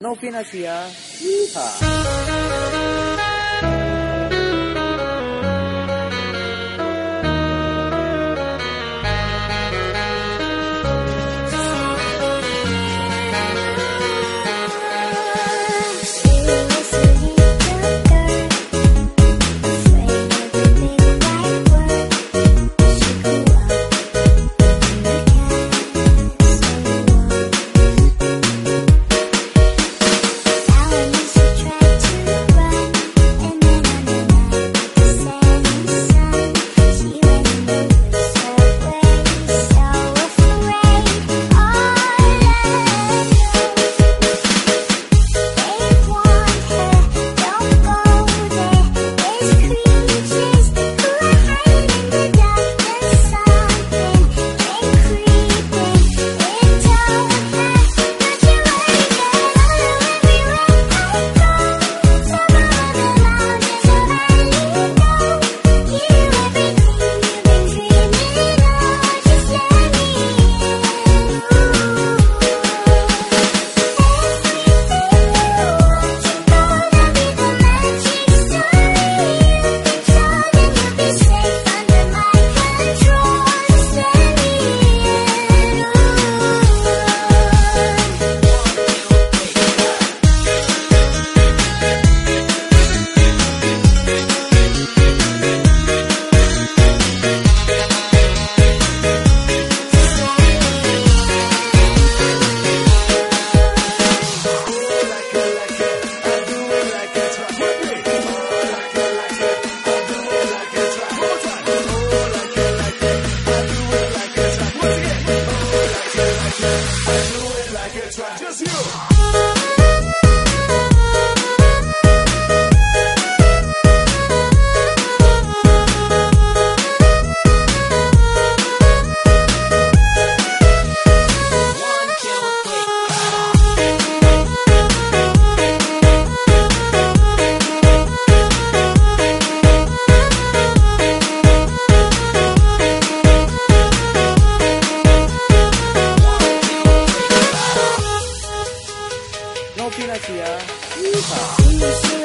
não financiar. Iha. No 既啊无法